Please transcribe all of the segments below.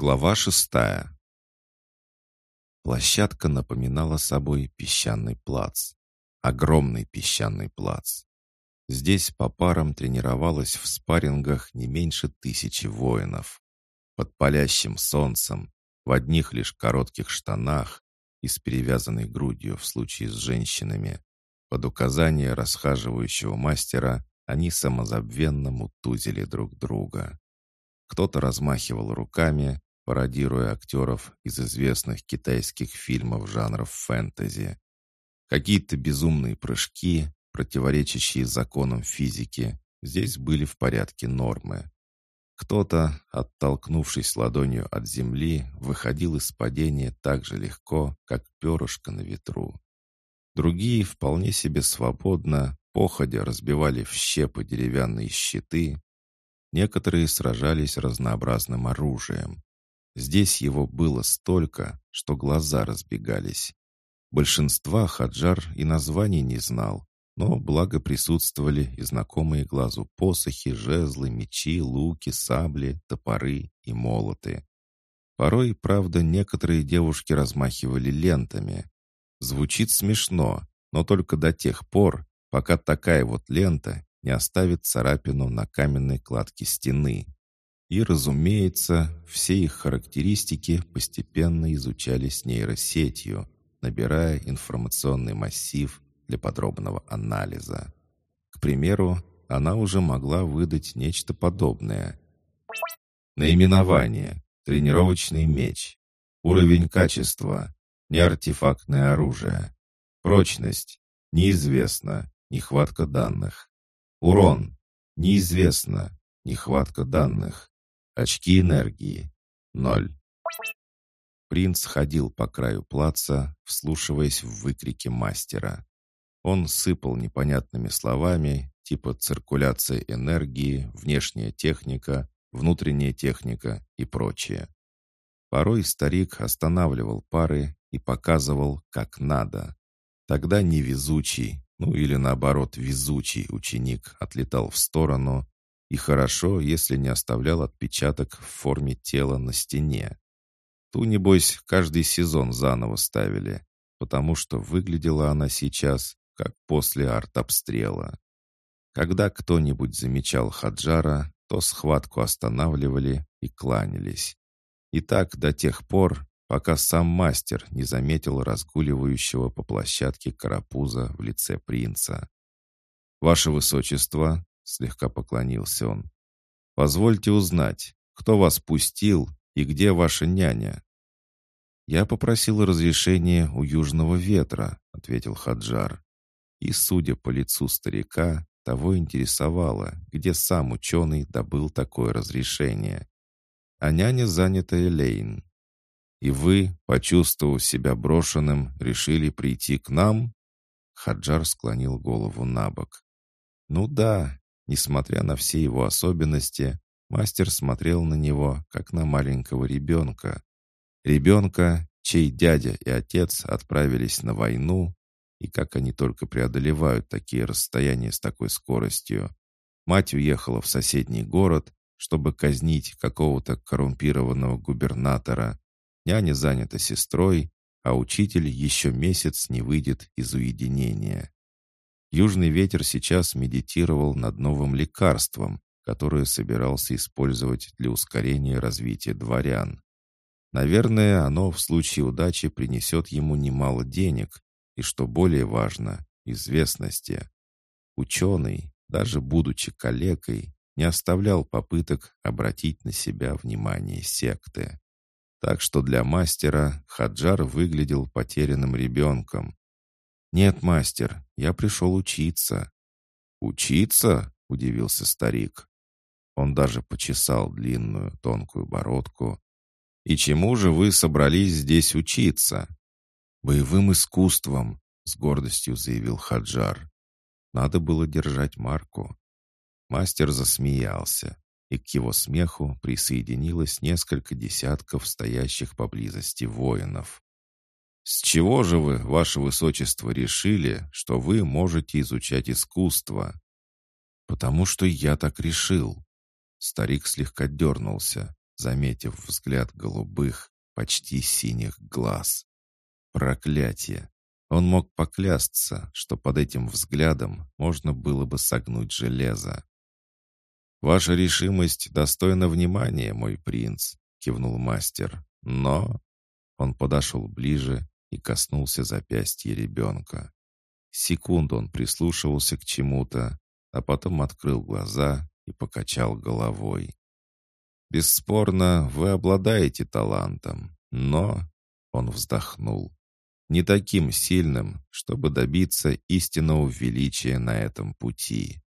Глава шестая. Площадка напоминала собой песчаный плац. Огромный песчаный плац. Здесь по парам тренировалось в спаррингах не меньше тысячи воинов. Под палящим солнцем, в одних лишь коротких штанах и с перевязанной грудью в случае с женщинами. Под указание расхаживающего мастера они самозабвенно мутузили друг друга. Кто-то размахивал руками, пародируя актеров из известных китайских фильмов жанров фэнтези. Какие-то безумные прыжки, противоречащие законам физики, здесь были в порядке нормы. Кто-то, оттолкнувшись ладонью от земли, выходил из падения так же легко, как перышко на ветру. Другие вполне себе свободно, походя разбивали в щепы деревянные щиты, Некоторые сражались разнообразным оружием. Здесь его было столько, что глаза разбегались. Большинства Хаджар и названий не знал, но благо присутствовали и знакомые глазу посохи, жезлы, мечи, луки, сабли, топоры и молоты. Порой, правда, некоторые девушки размахивали лентами. Звучит смешно, но только до тех пор, пока такая вот лента не оставит царапину на каменной кладке стены. И, разумеется, все их характеристики постепенно изучались нейросетью, набирая информационный массив для подробного анализа. К примеру, она уже могла выдать нечто подобное. Наименование. Тренировочный меч. Уровень качества. Неартефактное оружие. Прочность. Неизвестно. Нехватка данных. Урон. Неизвестно. Нехватка данных. Очки энергии. Ноль. Принц ходил по краю плаца, вслушиваясь в выкрики мастера. Он сыпал непонятными словами, типа циркуляция энергии, внешняя техника, внутренняя техника и прочее. Порой старик останавливал пары и показывал, как надо. Тогда невезучий, ну или наоборот, везучий ученик отлетал в сторону, и хорошо, если не оставлял отпечаток в форме тела на стене. Ту, небось, каждый сезон заново ставили, потому что выглядела она сейчас, как после артобстрела. Когда кто-нибудь замечал Хаджара, то схватку останавливали и кланялись. И так до тех пор, пока сам мастер не заметил разгуливающего по площадке карапуза в лице принца. «Ваше Высочество», — слегка поклонился он, — «позвольте узнать, кто вас пустил и где ваша няня?» «Я попросил разрешения у Южного ветра», — ответил Хаджар. И, судя по лицу старика, того интересовало, где сам ученый добыл такое разрешение. А няня занята Элейн. И вы, почувствовав себя брошенным, решили прийти к нам?» Хаджар склонил голову на бок. «Ну да, несмотря на все его особенности, мастер смотрел на него, как на маленького ребенка. Ребенка, чей дядя и отец отправились на войну, и как они только преодолевают такие расстояния с такой скоростью. Мать уехала в соседний город, чтобы казнить какого-то коррумпированного губернатора, Няня занята сестрой, а учитель еще месяц не выйдет из уединения. Южный ветер сейчас медитировал над новым лекарством, которое собирался использовать для ускорения развития дворян. Наверное, оно в случае удачи принесет ему немало денег и, что более важно, известности. Ученый, даже будучи калекой, не оставлял попыток обратить на себя внимание секты. Так что для мастера Хаджар выглядел потерянным ребенком. «Нет, мастер, я пришел учиться». «Учиться?» — удивился старик. Он даже почесал длинную тонкую бородку. «И чему же вы собрались здесь учиться?» «Боевым искусством», — с гордостью заявил Хаджар. Надо было держать марку. Мастер засмеялся и к его смеху присоединилось несколько десятков стоящих поблизости воинов. «С чего же вы, ваше высочество, решили, что вы можете изучать искусство?» «Потому что я так решил». Старик слегка дернулся, заметив взгляд голубых, почти синих глаз. Проклятие! Он мог поклясться, что под этим взглядом можно было бы согнуть железо. «Ваша решимость достойна внимания, мой принц», — кивнул мастер. «Но...» Он подошел ближе и коснулся запястья ребенка. Секунду он прислушивался к чему-то, а потом открыл глаза и покачал головой. «Бесспорно, вы обладаете талантом, но...» Он вздохнул. «Не таким сильным, чтобы добиться истинного величия на этом пути.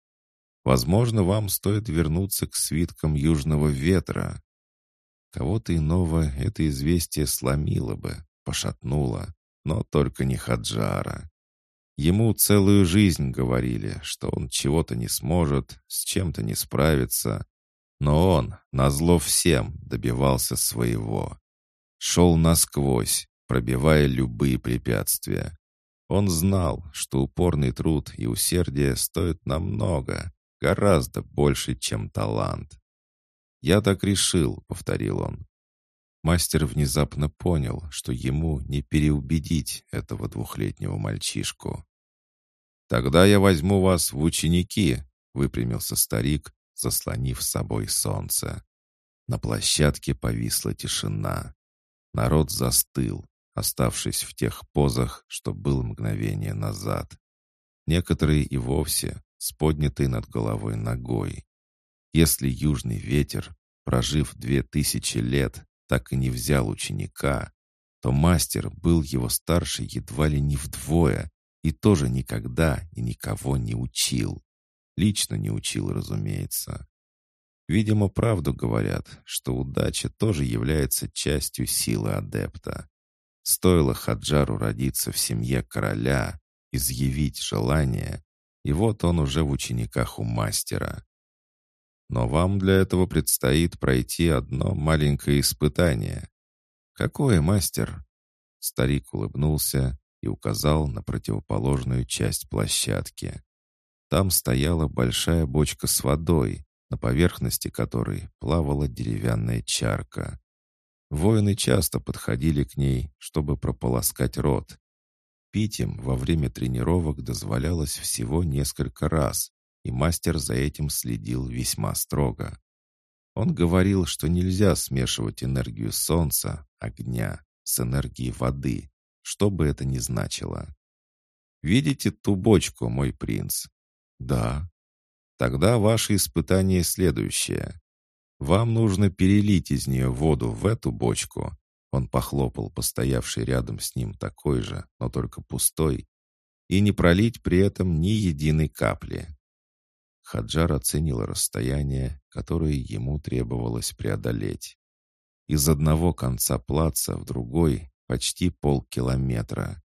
Возможно, вам стоит вернуться к свиткам Южного Ветра. Кого-то иного это известие сломило бы, пошатнуло, но только не Хаджара. Ему целую жизнь говорили, что он чего-то не сможет, с чем-то не справится. Но он, назло всем, добивался своего. Шел насквозь, пробивая любые препятствия. Он знал, что упорный труд и усердие стоят намного, гораздо больше, чем талант. «Я так решил», — повторил он. Мастер внезапно понял, что ему не переубедить этого двухлетнего мальчишку. «Тогда я возьму вас в ученики», — выпрямился старик, заслонив с собой солнце. На площадке повисла тишина. Народ застыл, оставшись в тех позах, что был мгновение назад. Некоторые и вовсе с поднятой над головой ногой. Если южный ветер, прожив две тысячи лет, так и не взял ученика, то мастер был его старше едва ли не вдвое и тоже никогда и никого не учил. Лично не учил, разумеется. Видимо, правду говорят, что удача тоже является частью силы адепта. Стоило Хаджару родиться в семье короля, изъявить желание, и вот он уже в учениках у мастера. Но вам для этого предстоит пройти одно маленькое испытание. Какое, мастер? Старик улыбнулся и указал на противоположную часть площадки. Там стояла большая бочка с водой, на поверхности которой плавала деревянная чарка. Воины часто подходили к ней, чтобы прополоскать рот. Пить им во время тренировок дозволялось всего несколько раз, и мастер за этим следил весьма строго. Он говорил, что нельзя смешивать энергию солнца, огня, с энергией воды, что бы это ни значило. «Видите ту бочку, мой принц?» «Да». «Тогда ваше испытание следующее. Вам нужно перелить из нее воду в эту бочку». Он похлопал по стоявшей рядом с ним такой же, но только пустой, и не пролить при этом ни единой капли. Хаджар оценил расстояние, которое ему требовалось преодолеть. Из одного конца плаца в другой почти полкилометра.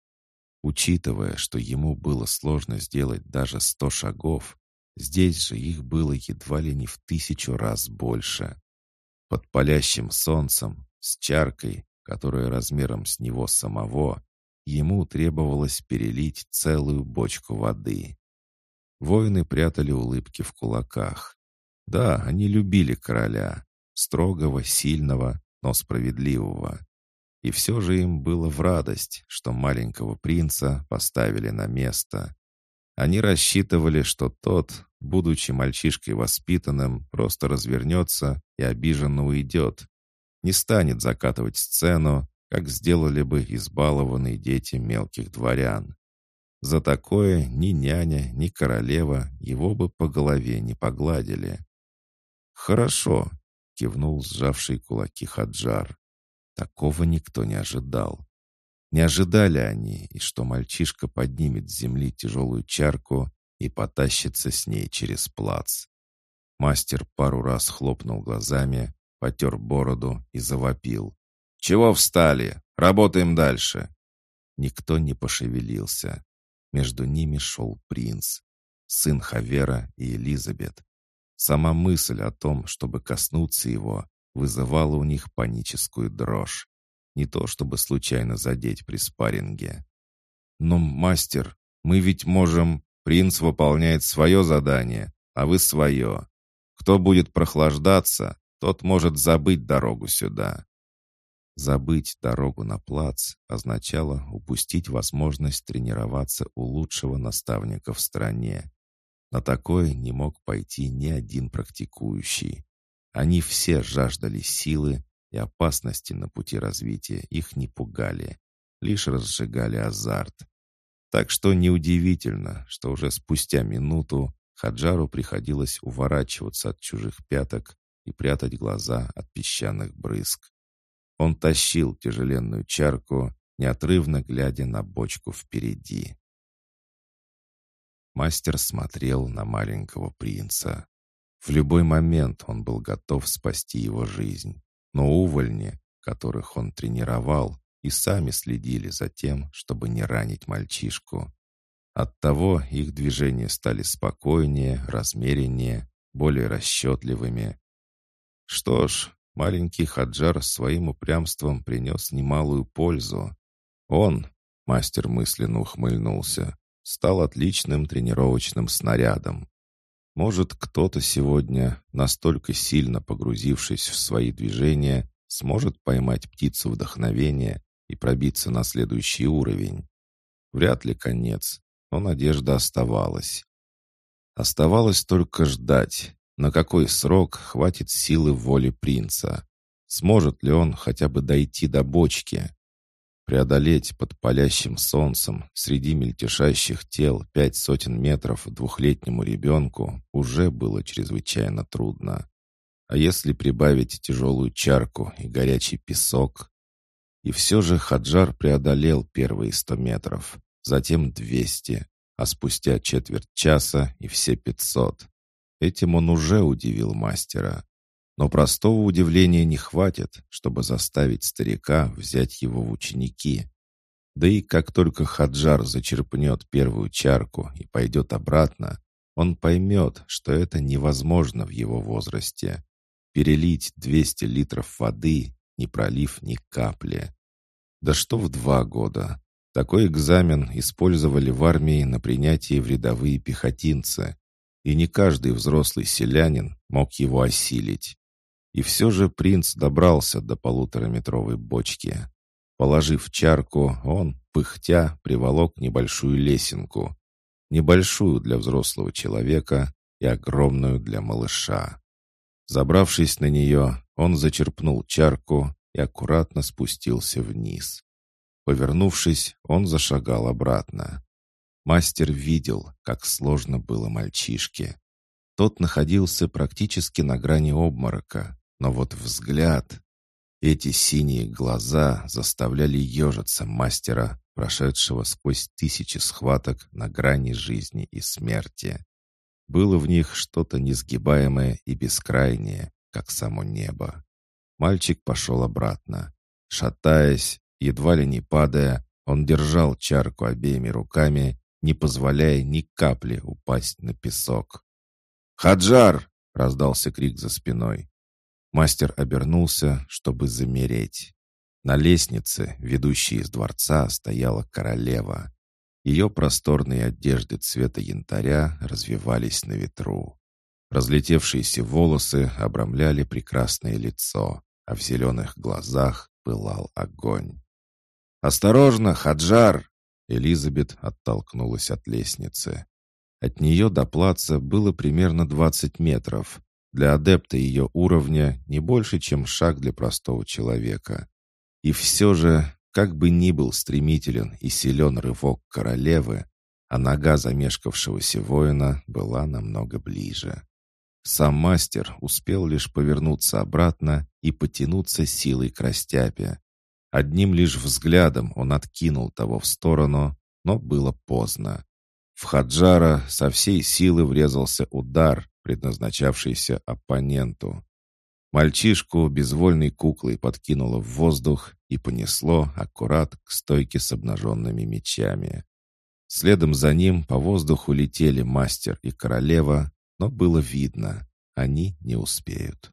Учитывая, что ему было сложно сделать даже сто шагов, здесь же их было едва ли не в тысячу раз больше. Под палящим солнцем, с чаркой, которая размером с него самого, ему требовалось перелить целую бочку воды. Воины прятали улыбки в кулаках. Да, они любили короля, строгого, сильного, но справедливого. И все же им было в радость, что маленького принца поставили на место. Они рассчитывали, что тот, будучи мальчишкой воспитанным, просто развернется и обиженно уйдет. Не станет закатывать сцену, как сделали бы избалованные дети мелких дворян. За такое ни няня, ни королева его бы по голове не погладили. «Хорошо», — кивнул сжавший кулаки Хаджар. Такого никто не ожидал. Не ожидали они, и что мальчишка поднимет с земли тяжелую чарку и потащится с ней через плац. Мастер пару раз хлопнул глазами, потер бороду и завопил. «Чего встали? Работаем дальше!» Никто не пошевелился. Между ними шел принц, сын Хавера и Элизабет. Сама мысль о том, чтобы коснуться его, вызывала у них паническую дрожь. Не то чтобы случайно задеть при спарринге. «Но, мастер, мы ведь можем...» «Принц выполняет свое задание, а вы свое. Кто будет прохлаждаться, тот может забыть дорогу сюда. Забыть дорогу на плац означало упустить возможность тренироваться у лучшего наставника в стране. На такое не мог пойти ни один практикующий. Они все жаждали силы, и опасности на пути развития их не пугали, лишь разжигали азарт. Так что неудивительно, что уже спустя минуту Хаджару приходилось уворачиваться от чужих пяток и прятать глаза от песчаных брызг. Он тащил тяжеленную чарку, неотрывно глядя на бочку впереди. Мастер смотрел на маленького принца. В любой момент он был готов спасти его жизнь. Но увольни, которых он тренировал, и сами следили за тем, чтобы не ранить мальчишку. Оттого их движения стали спокойнее, размереннее, более расчетливыми. Что ж, маленький Хаджар своим упрямством принес немалую пользу. Он, мастер мысленно ухмыльнулся, стал отличным тренировочным снарядом. Может, кто-то сегодня, настолько сильно погрузившись в свои движения, сможет поймать птицу вдохновения и пробиться на следующий уровень. Вряд ли конец, но надежда оставалась. Оставалось только ждать, на какой срок хватит силы воли принца. Сможет ли он хотя бы дойти до бочки? Преодолеть под палящим солнцем среди мельтешащих тел пять сотен метров двухлетнему ребенку уже было чрезвычайно трудно. А если прибавить тяжелую чарку и горячий песок? И все же Хаджар преодолел первые сто метров, затем двести, а спустя четверть часа и все пятьсот. Этим он уже удивил мастера. Но простого удивления не хватит, чтобы заставить старика взять его в ученики. Да и как только Хаджар зачерпнет первую чарку и пойдет обратно, он поймет, что это невозможно в его возрасте. Перелить 200 литров воды, не пролив ни капли. Да что в два года. Такой экзамен использовали в армии на принятие в рядовые пехотинцы, и не каждый взрослый селянин мог его осилить. И все же принц добрался до полутораметровой бочки. Положив чарку, он, пыхтя, приволок небольшую лесенку. Небольшую для взрослого человека и огромную для малыша. Забравшись на нее, он зачерпнул чарку и аккуратно спустился вниз. Повернувшись, он зашагал обратно. Мастер видел, как сложно было мальчишке. Тот находился практически на грани обморока, но вот взгляд... Эти синие глаза заставляли ежиться мастера, прошедшего сквозь тысячи схваток на грани жизни и смерти. Было в них что-то несгибаемое и бескрайнее, как само небо. Мальчик пошел обратно. Шатаясь, едва ли не падая, он держал чарку обеими руками, не позволяя ни капли упасть на песок. «Хаджар!» — раздался крик за спиной. Мастер обернулся, чтобы замереть. На лестнице, ведущей из дворца, стояла королева. Ее просторные одежды цвета янтаря развивались на ветру. Разлетевшиеся волосы обрамляли прекрасное лицо, а в зеленых глазах пылал огонь. «Осторожно, Хаджар!» Элизабет оттолкнулась от лестницы. От нее до плаца было примерно 20 метров, для адепта ее уровня не больше, чем шаг для простого человека. И все же, как бы ни был стремителен и силен рывок королевы, а нога замешкавшегося воина была намного ближе. Сам мастер успел лишь повернуться обратно и потянуться силой к растяпе. Одним лишь взглядом он откинул того в сторону, но было поздно. В Хаджара со всей силы врезался удар, предназначавшийся оппоненту. Мальчишку безвольной куклой подкинуло в воздух и понесло аккурат к стойке с обнаженными мечами. Следом за ним по воздуху летели мастер и королева, но было видно, они не успеют.